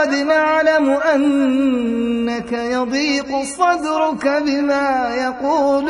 قد نعلم أنك يضيق صدرك بما يقول